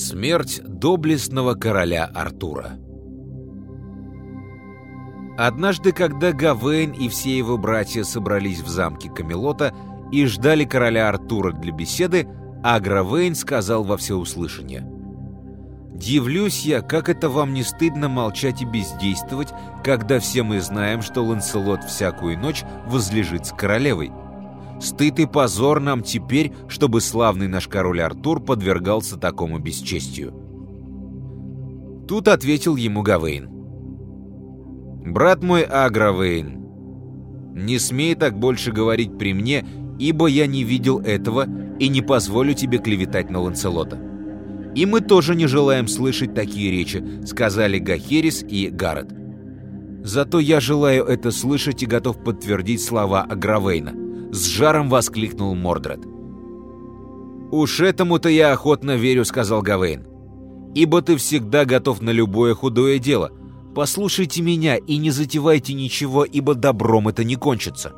Смерть доблестного короля Артура Однажды, когда Гавейн и все его братья собрались в замке Камелота и ждали короля Артура для беседы, Агравейн сказал во всеуслышание. «Дивлюсь я, как это вам не стыдно молчать и бездействовать, когда все мы знаем, что Ланселот всякую ночь возлежит с королевой. Стыд и позор нам теперь, чтобы славный наш король Артур подвергался такому бесчестию». Тут ответил ему Гавейн. «Брат мой Агравейн, не смей так больше говорить при мне, ибо я не видел этого и не позволю тебе клеветать на Ланселота». «И мы тоже не желаем слышать такие речи», — сказали Гахерис и Гаррет. «Зато я желаю это слышать и готов подтвердить слова Агравейна», — с жаром воскликнул Мордред. «Уж этому-то я охотно верю», — сказал Гавейн. «Ибо ты всегда готов на любое худое дело. Послушайте меня и не затевайте ничего, ибо добром это не кончится».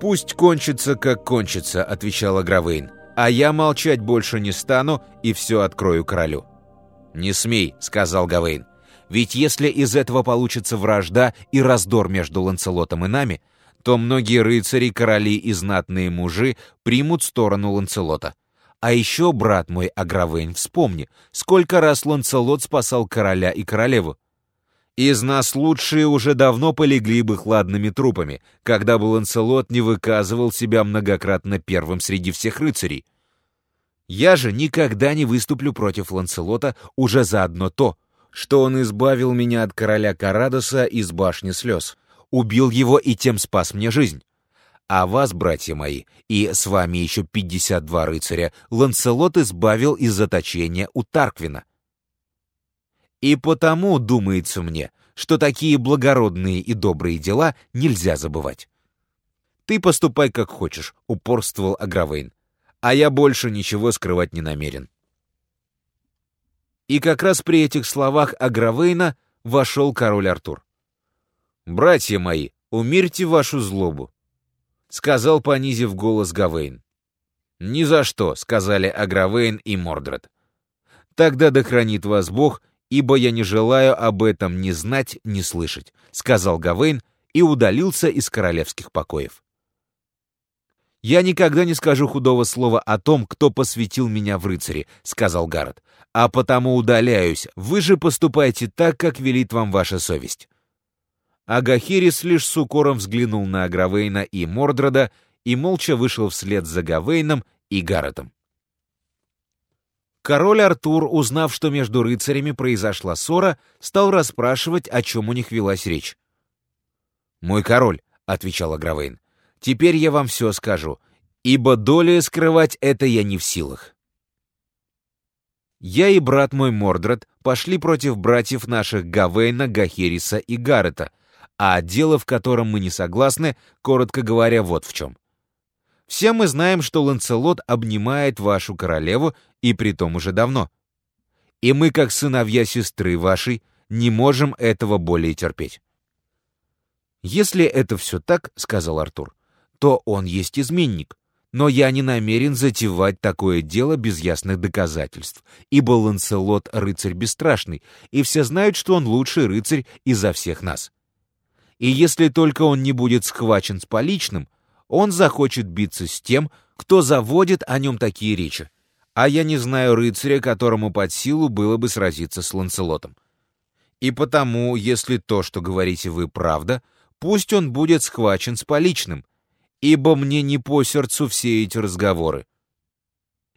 «Пусть кончится, как кончится», — отвечала Гравейн. «А я молчать больше не стану и все открою королю». «Не смей», — сказал Гавейн. «Ведь если из этого получится вражда и раздор между Ланцелотом и нами, то многие рыцари, короли и знатные мужи примут сторону Ланцелота. А еще, брат мой Агравейн, вспомни, сколько раз Ланцелот спасал короля и королеву. Из нас лучшие уже давно полегли бы хладными трупами, когда бы Ланселот не выказывал себя многократно первым среди всех рыцарей. Я же никогда не выступлю против Ланселота уже за одно то, что он избавил меня от короля Карадоса из башни слез, убил его и тем спас мне жизнь. А вас, братья мои, и с вами еще 52 рыцаря, Ланселот избавил из заточения у Тарквина. И потому, думается мне, что такие благородные и добрые дела нельзя забывать. «Ты поступай как хочешь», — упорствовал Агравейн. «А я больше ничего скрывать не намерен». И как раз при этих словах Агравейна вошел король Артур. «Братья мои, умерьте вашу злобу», — сказал, понизив голос Гавейн. «Ни за что», — сказали Агравейн и Мордред. «Тогда да хранит вас Бог ибо я не желаю об этом ни знать, ни слышать», — сказал Гавейн и удалился из королевских покоев. «Я никогда не скажу худого слова о том, кто посвятил меня в рыцари», — сказал Гаррет, «а потому удаляюсь, вы же поступайте так, как велит вам ваша совесть». Агахирис лишь с укором взглянул на Агравейна и Мордрода и молча вышел вслед за Гавейном и Гарретом. Король Артур, узнав, что между рыцарями произошла ссора, стал расспрашивать, о чем у них велась речь. «Мой король», — отвечал Агравейн, — «теперь я вам все скажу, ибо долей скрывать это я не в силах». Я и брат мой Мордред пошли против братьев наших Гавейна, Гахериса и Гаррета, а дело, в котором мы не согласны, коротко говоря, вот в чем. Все мы знаем, что Ланцелот обнимает вашу королеву, и притом уже давно. И мы, как сыновья сестры вашей, не можем этого более терпеть. «Если это все так, — сказал Артур, — то он есть изменник, но я не намерен затевать такое дело без ясных доказательств, ибо Ланселот — рыцарь бесстрашный, и все знают, что он лучший рыцарь изо всех нас. И если только он не будет схвачен с поличным, он захочет биться с тем, кто заводит о нем такие речи. А я не знаю рыцаря, которому под силу было бы сразиться с Ланцелотом. И потому, если то, что говорите вы, правда, пусть он будет схвачен с поличным, ибо мне не по сердцу все эти разговоры.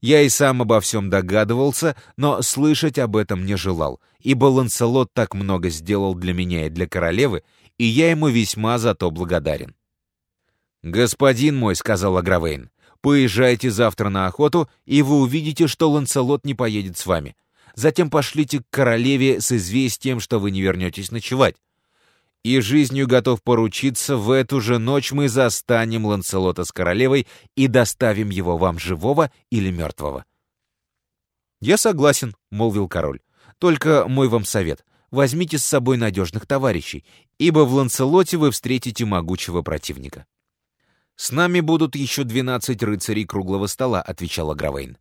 Я и сам обо всем догадывался, но слышать об этом не желал, ибо Ланселот так много сделал для меня и для королевы, и я ему весьма за то благодарен. «Господин мой», — сказал Агравейн, — «поезжайте завтра на охоту, и вы увидите, что Ланселот не поедет с вами. Затем пошлите к королеве с известием, что вы не вернетесь ночевать. И жизнью готов поручиться, в эту же ночь мы застанем Ланселота с королевой и доставим его вам живого или мертвого». «Я согласен», — молвил король. «Только мой вам совет — возьмите с собой надежных товарищей, ибо в Ланселоте вы встретите могучего противника». «С нами будут еще двенадцать рыцарей круглого стола», — отвечала Гравейн.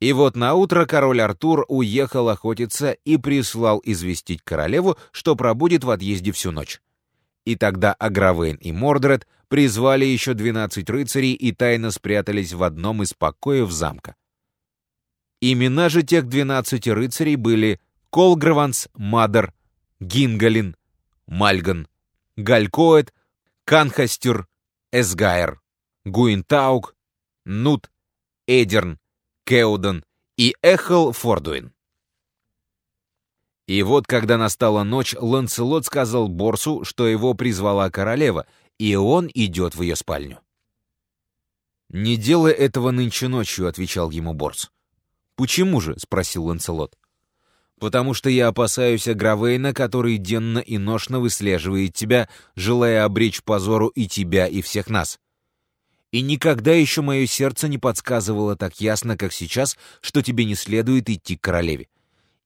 И вот на утро король Артур уехал охотиться и прислал известить королеву, что пробудет в отъезде всю ночь. И тогда Агравейн и Мордред призвали еще двенадцать рыцарей и тайно спрятались в одном из покоев замка. Имена же тех двенадцати рыцарей были Колграванс, Мадер, Гингалин, Мальган, Галькоэт, Канхастюр, Эсгайр, Гуинтаук, Нут, Эдерн, Кеуден и Эхел Фордуин. И вот, когда настала ночь, Ланцелот сказал Борсу, что его призвала королева, и он идет в ее спальню. «Не делай этого нынче ночью», — отвечал ему Борс. «Почему же?» — спросил Ланцелот. «Потому что я опасаюсь Агравейна, который денно и ношно выслеживает тебя, желая обречь позору и тебя, и всех нас. И никогда еще мое сердце не подсказывало так ясно, как сейчас, что тебе не следует идти к королеве.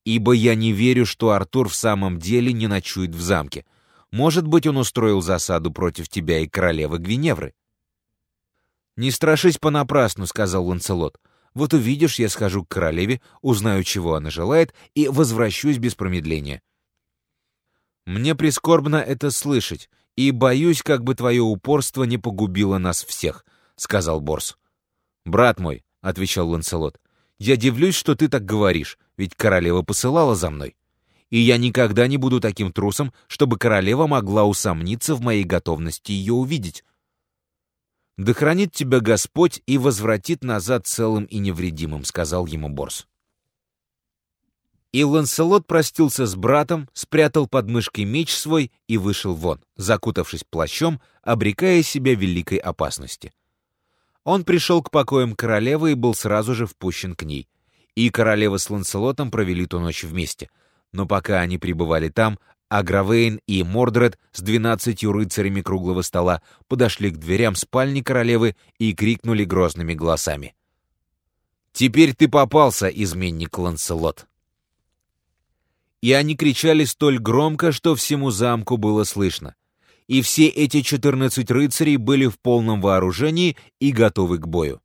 Ибо я не верю, что Артур в самом деле не ночует в замке. Может быть, он устроил засаду против тебя и королевы Гвиневры. «Не страшись понапрасну», — сказал Ланцелот. «Вот увидишь, я схожу к королеве, узнаю, чего она желает, и возвращусь без промедления». «Мне прискорбно это слышать, и боюсь, как бы твое упорство не погубило нас всех», — сказал Борс. «Брат мой», — отвечал Ланселот, — «я дивлюсь, что ты так говоришь, ведь королева посылала за мной. И я никогда не буду таким трусом, чтобы королева могла усомниться в моей готовности ее увидеть. «Да хранит тебя Господь и возвратит назад целым и невредимым», — сказал ему Борс. И Ланселот простился с братом, спрятал под мышкой меч свой и вышел вон, закутавшись плащом, обрекая себя великой опасности. Он пришел к покоям королевы и был сразу же впущен к ней. И королева с Ланселотом провели ту ночь вместе. Но пока они пребывали там, Агравейн и Мордред с двенадцатью рыцарями круглого стола подошли к дверям спальни королевы и крикнули грозными голосами. «Теперь ты попался, изменник Ланселот!» И они кричали столь громко, что всему замку было слышно и все эти четырнадцать рыцарей были в полном вооружении и готовы к бою.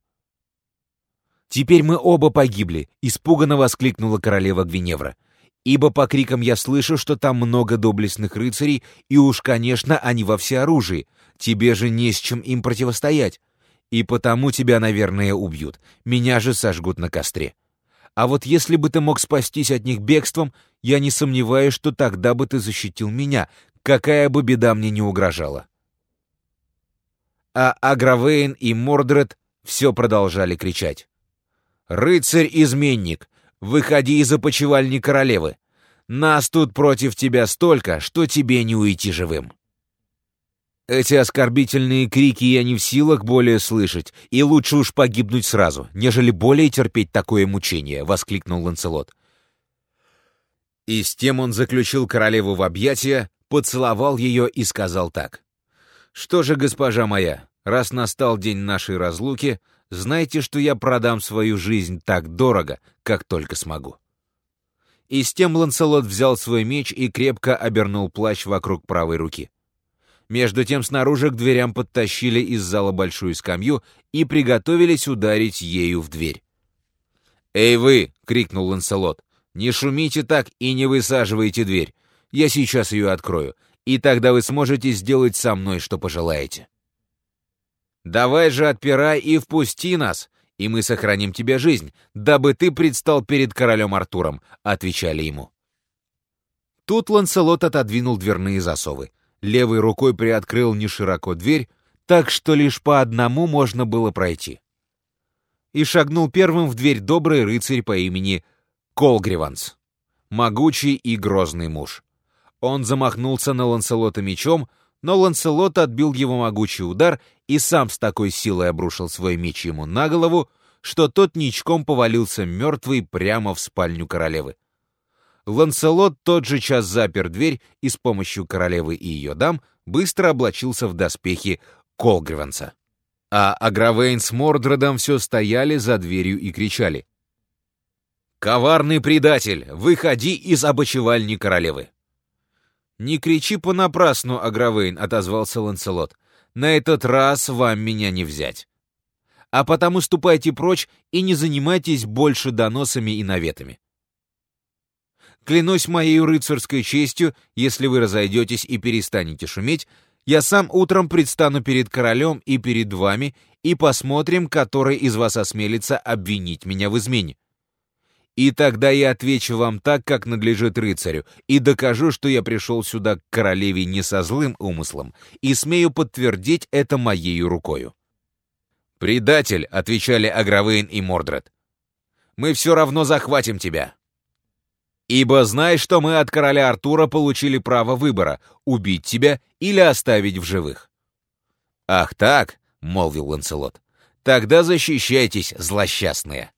«Теперь мы оба погибли», — испуганно воскликнула королева Гвиневра. «Ибо по крикам я слышу, что там много доблестных рыцарей, и уж, конечно, они во всеоружии. Тебе же не с чем им противостоять. И потому тебя, наверное, убьют. Меня же сожгут на костре. А вот если бы ты мог спастись от них бегством, я не сомневаюсь, что тогда бы ты защитил меня, какая бы беда мне не угрожала. А Агравейн и Мордред все продолжали кричать. «Рыцарь-изменник, выходи из опочивальни королевы! Нас тут против тебя столько, что тебе не уйти живым!» Эти оскорбительные крики я не в силах более слышать, и лучше уж погибнуть сразу, нежели более терпеть такое мучение, — воскликнул Ланцелот. И с тем он заключил королеву в объятия, поцеловал ее и сказал так. «Что же, госпожа моя, раз настал день нашей разлуки, знайте, что я продам свою жизнь так дорого, как только смогу». И с тем Ланселот взял свой меч и крепко обернул плащ вокруг правой руки. Между тем снаружи к дверям подтащили из зала большую скамью и приготовились ударить ею в дверь. «Эй вы!» — крикнул Ланселот. «Не шумите так и не высаживайте дверь. Я сейчас ее открою, и тогда вы сможете сделать со мной, что пожелаете. Давай же отпирай и впусти нас, и мы сохраним тебе жизнь, дабы ты предстал перед королем Артуром», — отвечали ему. Тут Ланселот отодвинул дверные засовы. Левой рукой приоткрыл нешироко дверь, так что лишь по одному можно было пройти. И шагнул первым в дверь добрый рыцарь по имени Колгриванс, могучий и грозный муж. Он замахнулся на Ланселота мечом, но Ланселот отбил его могучий удар и сам с такой силой обрушил свой меч ему на голову, что тот ничком повалился мертвый прямо в спальню королевы. Ланселот тот же час запер дверь и с помощью королевы и ее дам быстро облачился в доспехи Колгриванса. А Агравейн с Мордредом все стояли за дверью и кричали. «Коварный предатель, выходи из обочевальни королевы!» «Не кричи понапрасну, Агравейн», — отозвался Ланселот. «На этот раз вам меня не взять». а потому ступайте прочь и не занимайтесь больше доносами и наветами. Клянусь моей рыцарской честью, если вы разойдетесь и перестанете шуметь, я сам утром предстану перед королем и перед вами, и посмотрим, который из вас осмелится обвинить меня в измене. И тогда я отвечу вам так, как надлежит рыцарю, и докажу, что я пришел сюда к королеве не со злым умыслом, и смею подтвердить это моею рукою. «Предатель», — отвечали Агравейн и Мордред, — «мы все равно захватим тебя». Ибо знай, что мы от короля Артура получили право выбора — убить тебя или оставить в живых. «Ах так», — молвил Ланселот, — «тогда защищайтесь, злосчастные».